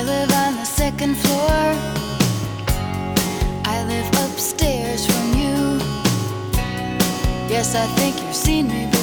I live on the second floor. I live upstairs from you. Yes, I think you've seen me before.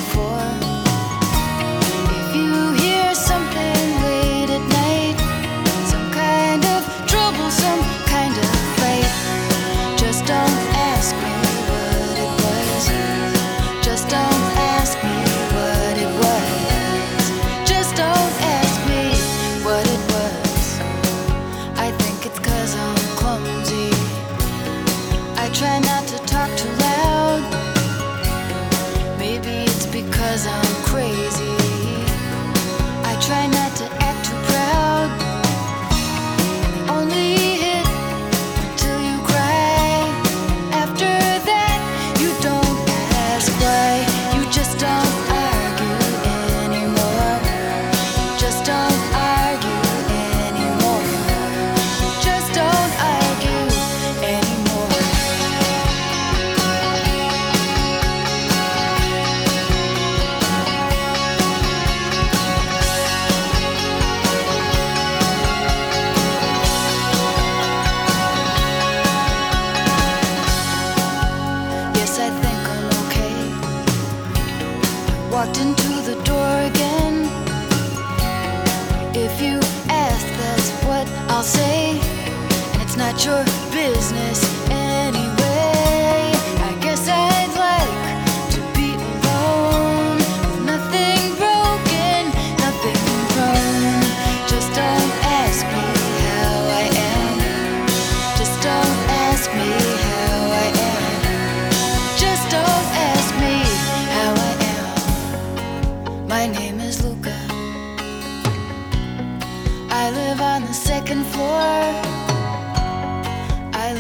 Talk too loud. Maybe it's because I'm not your business anyway. I guess I'd like to be alone. Nothing broken, nothing wrong. Just don't ask me how I am. Just don't ask me how I am. Just don't ask me how I am. My name is Luca. I live on the second floor.